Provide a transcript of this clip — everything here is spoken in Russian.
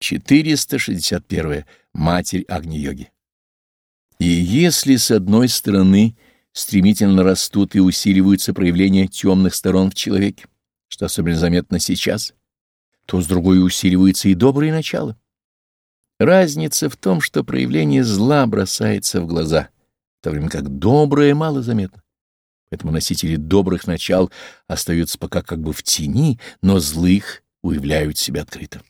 461. Матерь Агни-йоги. И если с одной стороны стремительно растут и усиливаются проявления темных сторон в человеке, что особенно заметно сейчас, то с другой усиливаются и добрые начала. Разница в том, что проявление зла бросается в глаза, в то время как доброе мало заметно. Поэтому носители добрых начал остаются пока как бы в тени, но злых уявляют себя открыто.